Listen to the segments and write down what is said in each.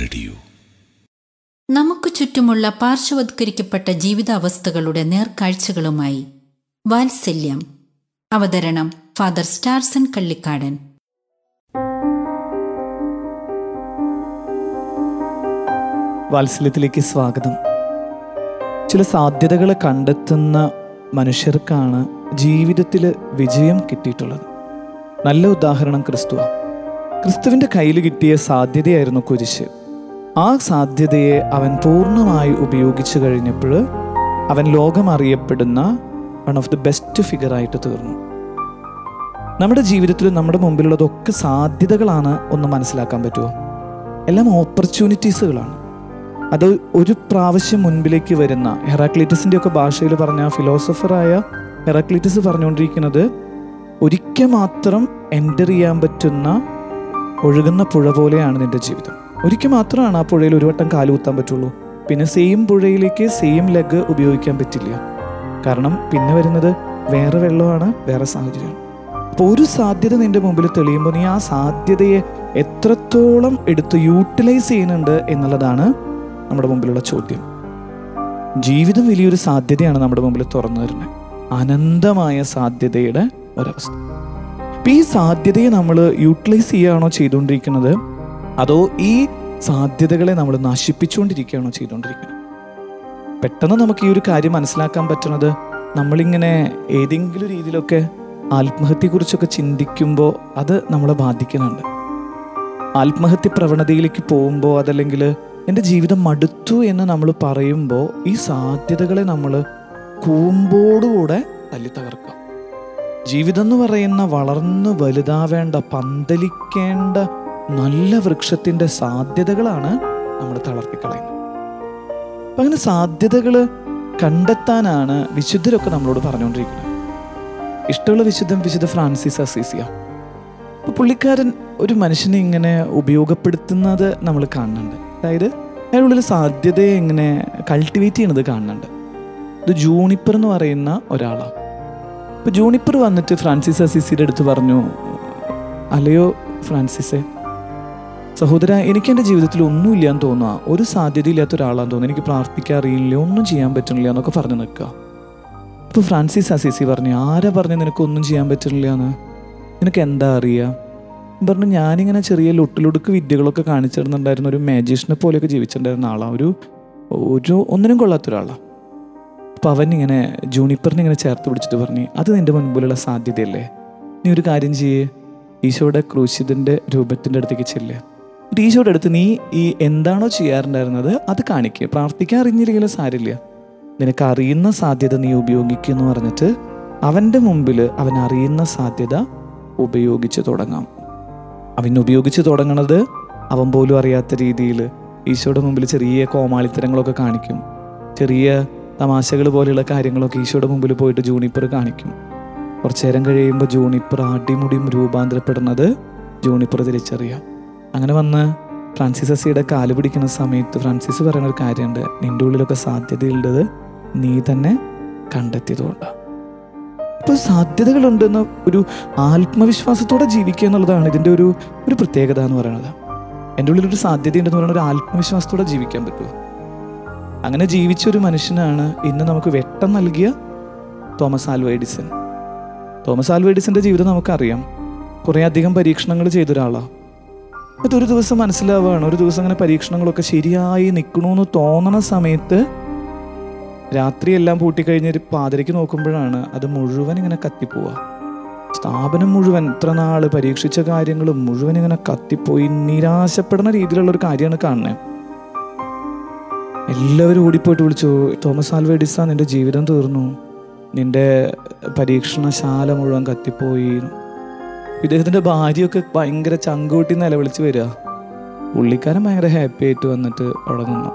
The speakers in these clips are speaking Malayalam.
റേഡിയോ. നമുക്ക് ചുറ്റുമുള്ള പാർശ്വവത്കരിക്കപ്പെട്ട ജീവിതാവസ്ഥകളുടെ നേർക്കാഴ്ചകളുമായി വാത്സല്യം. അവതരണം ഫാദർ സ്റ്റാർസൺ കള്ളിക്കാടൻ. വാത്സല്യത്തിലേക്ക് സ്വാഗതം. ചില സാധ്യതകൾ കണ്ടെത്തുന്ന മനുഷ്യർക്കാണ് ജീവിതത്തിൽ വിജയം കിട്ടിയിട്ടുള്ളത്. നല്ല ഉദാഹരണം ക്രിസ്തുവ. ക്രിസ്തുവിന്റെ കയ്യിൽ കിട്ടിയ സാധ്യതയായിരുന്നു കുരിശ്. ആ സാധ്യതയെ അവൻ പൂർണമായി ഉപയോഗിച്ചു കഴിഞ്ഞപ്പോൾ അവൻ ലോകം അറിയപ്പെടുന്ന വൺ ഓഫ് ദി ബെസ്റ്റ് ഫിഗറായിട്ട് തീർന്നു. നമ്മുടെ ജീവിതത്തിൽ നമ്മുടെ മുമ്പിലുള്ളതൊക്കെ സാധ്യതകളാണ് ഒന്ന് മനസ്സിലാക്കാൻ പറ്റുമോ? എല്ലാം ഓപ്പർച്യൂണിറ്റീസുകളാണ് അത് ഒരു പ്രാവശ്യം മുൻപിലേക്ക് വരുന്ന ഹെറാക്ലിറ്റസിന്റെ ഒക്കെ ഭാഷയിൽ പറഞ്ഞ ഫിലോസഫറായ ഹെറാക്ലിറ്റസ് പറഞ്ഞുകൊണ്ടിരിക്കുന്നത് ഒരിക്കൽ മാത്രം എന്റർ ചെയ്യാൻ പറ്റുന്ന ഒഴുകുന്ന പുഴ പോലെയാണ് നിന്റെ ജീവിതം. ഒരിക്കൽ മാത്രമാണ് ആ പുഴയിൽ ഒരു വട്ടം കാലുകുത്താൻ പറ്റുള്ളൂ. പിന്നെ സെയിം പുഴയിലേക്ക് സെയിം ലെഗ് ഉപയോഗിക്കാൻ പറ്റില്ല. കാരണം പിന്നെ വരുന്നത് വേറെ വെള്ളമാണ് വേറെ സാഹചര്യം അപ്പോൾ ഒരു സാധ്യത നിന്റെ മുമ്പിൽ തെളിയുമ്പോൾ നീ ആ സാധ്യതയെ എത്രത്തോളം എടുത്ത് യൂട്ടിലൈസ് ചെയ്യുന്നുണ്ട് എന്നുള്ളതാണ് നമ്മുടെ മുമ്പിലുള്ള ചോദ്യം. ജീവിതം വലിയൊരു സാധ്യതയാണ് നമ്മുടെ മുമ്പിൽ തുറന്നു വരുന്നത് അനന്തമായ സാധ്യതയുടെ ഒരവസ്ഥ. അപ്പം ഈ സാധ്യതയെ നമ്മൾ യൂട്ടിലൈസ് ചെയ്യുകയാണോ ചെയ്തുകൊണ്ടിരിക്കുന്നത്? അതോ ഈ സാധ്യതകളെ നമ്മൾ നശിപ്പിച്ചുകൊണ്ടിരിക്കുകയാണോ ചെയ്തുകൊണ്ടിരിക്കുന്നത്? പെട്ടെന്ന് നമുക്ക് ഈ ഒരു കാര്യം മനസ്സിലാക്കാൻ പറ്റുന്നത് നമ്മളിങ്ങനെ ഏതെങ്കിലും രീതിയിലൊക്കെ ആത്മഹത്യയെക്കുറിച്ചൊക്കെ ചിന്തിക്കുമ്പോൾ അത് നമ്മളെ ബാധിക്കുന്നുണ്ട്. ആത്മഹത്യ പ്രവണതയിലേക്ക് പോകുമ്പോൾ അതല്ലെങ്കിൽ എന്റെ ജീവിതം മടുത്തു എന്ന് നമ്മൾ പറയുമ്പോൾ ഈ സാധ്യതകളെ നമ്മൾ കൂമ്പോടുകൂടെ തല്ലി തകർക്കാം ജീവിതം എന്ന് പറയുന്ന വളർന്നു വലുതാവേണ്ട പന്തലിക്കേണ്ട നല്ല വൃക്ഷത്തിന്റെ സാധ്യതകളാണ് നമ്മൾ തളർത്തിക്കളയുന്നത്. അപ്പം അങ്ങനെ സാധ്യതകൾ കണ്ടെത്താനാണ് വിശുദ്ധരൊക്കെ നമ്മളോട് പറഞ്ഞുകൊണ്ടിരിക്കുന്നത്. ഇഷ്ടമുള്ള വിശുദ്ധം വിശുദ്ധ ഫ്രാൻസിസ് അസീസിയ. അപ്പോൾ പുള്ളിക്കാരൻ ഒരു മനുഷ്യനെ ഇങ്ങനെ ഉപയോഗപ്പെടുത്തുന്നത് നമ്മൾ കാണുന്നുണ്ട്. അതായത് അതിനുള്ളിൽ സാധ്യതയെ ഇങ്ങനെ കൾട്ടിവേറ്റ് ചെയ്യണത് കാണുന്നുണ്ട്. ഇത് ജൂണിപ്പർ എന്ന് പറയുന്ന ഒരാളാണ്. അപ്പോൾ ജൂണിപ്പർ വന്നിട്ട് ഫ്രാൻസിസ് അസിസിയുടെ അടുത്ത് പറഞ്ഞു അലയോ ഫ്രാൻസിസെ സഹോദര എനിക്ക് എന്റെ ജീവിതത്തിൽ ഒന്നുമില്ലാന്ന് തോന്നുക ഒരു സാധ്യതയില്ലാത്ത ഒരാളാന്ന് തോന്നുന്നു. എനിക്ക് പ്രാർത്ഥിക്കാൻ അറിയില്ല ഒന്നും ചെയ്യാൻ പറ്റുന്നില്ല എന്നൊക്കെ പറഞ്ഞു നിൽക്കുക. അപ്പോൾ ഫ്രാൻസിസ് അസീസി പറഞ്ഞു ആരാ പറഞ്ഞു നിനക്ക് ഒന്നും ചെയ്യാൻ പറ്റുന്നില്ല എന്ന് നിനക്ക് എന്താ അറിയുക പറഞ്ഞു ഞാനിങ്ങനെ ചെറിയ ലൊട്ടിലൊടുക്ക് വിദ്യകളൊക്കെ കാണിച്ചിരുന്നുണ്ടായിരുന്ന. ഒരു മാജീഷ്യനെ പോലെയൊക്കെ ജീവിച്ചിട്ടുണ്ടായിരുന്ന ആളാണ് ഒരു ഒരു ഒന്നിനും കൊള്ളാത്ത ഒരാളാണ് അപ്പോൾ അവൻ ഇങ്ങനെ ജൂണിപ്പറിനെ ഇങ്ങനെ ചേർത്ത് പിടിച്ചിട്ട് പറഞ്ഞു അത് നിന്റെ മുൻപിലുള്ള സാധ്യതയല്ലേ? നീ ഒരു കാര്യം ചെയ്യേ. ഈശോയുടെ ക്രൂശിതന്റെ രൂപത്തിന്റെ അടുത്തേക്ക് എന്നിട്ട് ഈശോയുടെ അടുത്ത് നീ ഈ എന്താണോ ചെയ്യാറുണ്ടായിരുന്നത് അത് കാണിക്കുക പ്രാർത്ഥിക്കാൻ അറിഞ്ഞില്ലെങ്കിലും സാരില്ല. നിനക്ക് അറിയുന്ന സാധ്യത നീ ഉപയോഗിക്കുക എന്ന് പറഞ്ഞിട്ട് അവന്റെ മുമ്പിൽ അവൻ അറിയുന്ന സാധ്യത ഉപയോഗിച്ച് തുടങ്ങാം. അവൻ ഉപയോഗിച്ച് തുടങ്ങണത് അവൻ പോലും അറിയാത്ത രീതിയിൽ ഈശോയുടെ മുമ്പിൽ ചെറിയ കോമാളിത്തരങ്ങളൊക്കെ കാണിക്കും. ചെറിയ തമാശകൾ പോലെയുള്ള കാര്യങ്ങളൊക്കെ ഈശോയുടെ മുമ്പിൽ പോയിട്ട് ജൂണിപ്പർ കാണിക്കും. കുറച്ചു നേരം കഴിയുമ്പോൾ ജൂണിപ്പർ അടിമുടിയും രൂപാന്തരപ്പെടുന്നത് ജൂണിപ്പർ തിരിച്ചറിയാം. അങ്ങനെ വന്ന് ഫ്രാൻസിസ് അസിയുടെ കാൽ പിടിക്കുന്ന സമയത്ത് ഫ്രാൻസിസ് പറയുന്ന ഒരു കാര്യമുണ്ട്. നിന്റെ ഉള്ളിലൊക്കെ സാധ്യതയുള്ളത് നീ തന്നെ കണ്ടെത്തിയതുകൊണ്ടാണ് അപ്പോൾ സാധ്യതകളുണ്ടെന്ന ഒരു ആത്മവിശ്വാസത്തോടെ ജീവിക്കുക എന്നുള്ളതാണ് ഇതിന്റെ ഒരു ഒരു പ്രത്യേകത എന്ന് പറയുന്നത്. എന്റെ ഉള്ളിലൊരു സാധ്യതയുണ്ടെന്ന് പറയുന്ന ഒരു ആത്മവിശ്വാസത്തോടെ ജീവിക്കാൻ പറ്റുമോ? അങ്ങനെ ജീവിച്ച ഒരു മനുഷ്യനാണ് ഇന്ന് നമുക്ക് വെട്ടം നൽകിയ Thomas Alva Edison. Thomas Alva എഡിസന്റെ ജീവിതം നമുക്കറിയാം. കുറേ അധികം പരീക്ഷണങ്ങൾ ചെയ്ത ഒരാളാണ് എന്നിട്ട് ഒരു ദിവസം മനസ്സിലാവുകയാണ് ഒരു ദിവസം അങ്ങനെ പരീക്ഷണങ്ങളൊക്കെ ശരിയായി നിൽക്കണമെന്ന് തോന്നണ സമയത്ത് രാത്രി എല്ലാം രാത്രിയെല്ലാം പൂട്ടിക്കഴിഞ്ഞൊരു പാതിരയ്ക്ക് നോക്കുമ്പോഴാണ് അത് മുഴുവൻ ഇങ്ങനെ കത്തിപ്പോവുക സ്ഥാപനം മുഴുവൻ ഇത്ര നാൾ പരീക്ഷിച്ച കാര്യങ്ങൾ മുഴുവൻ ഇങ്ങനെ കത്തിപ്പോയി. നിരാശപ്പെടുന്ന രീതിയിലുള്ള ഒരു കാര്യമാണ് കാണുന്നത് എല്ലാവരും ഓടിപ്പോയിട്ട് വിളിച്ചു തോമസ് ആൽവേഡിസ നിന്റെ ജീവിതം തീർന്നു. നിന്റെ പരീക്ഷണശാല മുഴുവൻ കത്തിപ്പോയി. ഇദ്ദേഹത്തിന്റെ ഭാര്യയൊക്കെ ഭയങ്കര ചങ്കൂട്ടി നിലവിളിച്ച് വരിക. പുള്ളിക്കാരൻ ഭയങ്കര ഹാപ്പി ആയിട്ട് വന്നിട്ട് അവിടെ നിന്നു.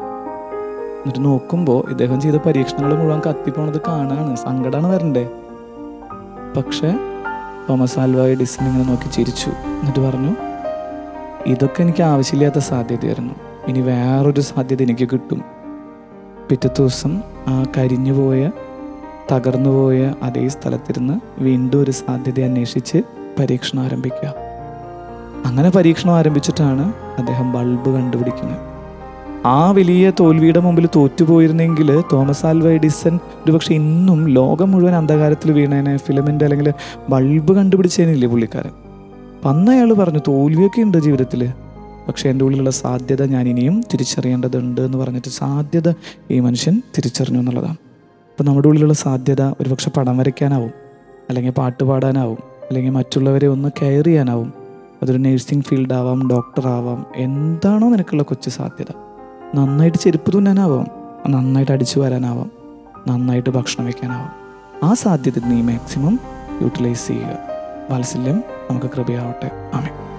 എന്നിട്ട് നോക്കുമ്പോൾ ഇദ്ദേഹം ചെയ്ത പരീക്ഷണങ്ങൾ മുഴുവൻ കത്തിപ്പോണത് കാണാണ് സങ്കടമാണ് വരണ്ടേ. പക്ഷേ തോമസ് ആൽവായി ഡിസിനെ ഇങ്ങനെ നോക്കി ചിരിച്ചു. എന്നിട്ട് പറഞ്ഞു ഇതൊക്കെ എനിക്ക് ആവശ്യമില്ലാത്ത സാധ്യതയായിരുന്നു. ഇനി വേറൊരു സാധ്യത എനിക്ക് കിട്ടും. പിറ്റത്തെ ദിവസം ആ കരിഞ്ഞു പോയ തകർന്നു പോയ അതേ സ്ഥലത്തിരുന്ന് വീണ്ടും ഒരു സാധ്യത അന്വേഷിച്ച് പരീക്ഷണം ആരംഭിക്കുക. അങ്ങനെ പരീക്ഷണം ആരംഭിച്ചിട്ടാണ് അദ്ദേഹം ബൾബ് കണ്ടുപിടിക്കുന്നത്. ആ വലിയ തോൽവിയുടെ മുമ്പിൽ തോറ്റുപോയിരുന്നെങ്കിൽ തോമസ് ആൽവ എഡിസൺ ഒരുപക്ഷെ ഇന്നും ലോകം മുഴുവൻ അന്ധകാരത്തിൽ വീണേനെ ഫിലമിന്റെ അല്ലെങ്കിൽ ബൾബ് കണ്ടുപിടിച്ചേനില്ലേ പുള്ളിക്കാരൻ? അപ്പം അന്ന് അയാൾ പറഞ്ഞു തോൽവിയൊക്കെ ഉണ്ട് ജീവിതത്തിൽ പക്ഷേ എന്റെ ഉള്ളിലുള്ള സാധ്യത ഞാൻ ഇനിയും തിരിച്ചറിയേണ്ടതുണ്ട് എന്ന് പറഞ്ഞിട്ട് സാധ്യത ഈ മനുഷ്യൻ തിരിച്ചറിഞ്ഞു എന്നുള്ളതാണ്. അപ്പോൾ നമ്മുടെ ഉള്ളിലുള്ള സാധ്യത ഒരുപക്ഷെ പടം വരയ്ക്കാനാവും അല്ലെങ്കിൽ പാട്ട് പാടാനാവും അല്ലെങ്കിൽ മറ്റുള്ളവരെ ഒന്ന് കെയർ ചെയ്യാനാവും. അതൊരു നേഴ്സിംഗ് ഫീൽഡ് ആവാം ഡോക്ടർ ആവാം എന്താണോ നിനക്കുള്ള കൊച്ചു സാധ്യത. നന്നായിട്ട് ചെരുപ്പ് തുന്നാനാവാം നന്നായിട്ട് അടിച്ചു വരാനാവാം നന്നായിട്ട് ഭക്ഷണം വയ്ക്കാനാവാം. ആ സാധ്യത നീ മാക്സിമം യൂട്ടിലൈസ് ചെയ്യുക. വാത്സല്യം നമുക്ക് കൃപയാവട്ടെ. ആമേ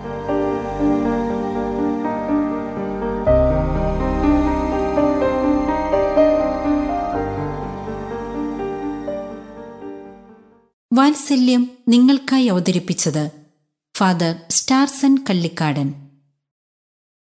വാത്സല്യം നിങ്ങൾക്കായി അവതരിപ്പിച്ചത് ഫാദർ സ്റ്റാർസൺ കള്ളിക്കാടൻ.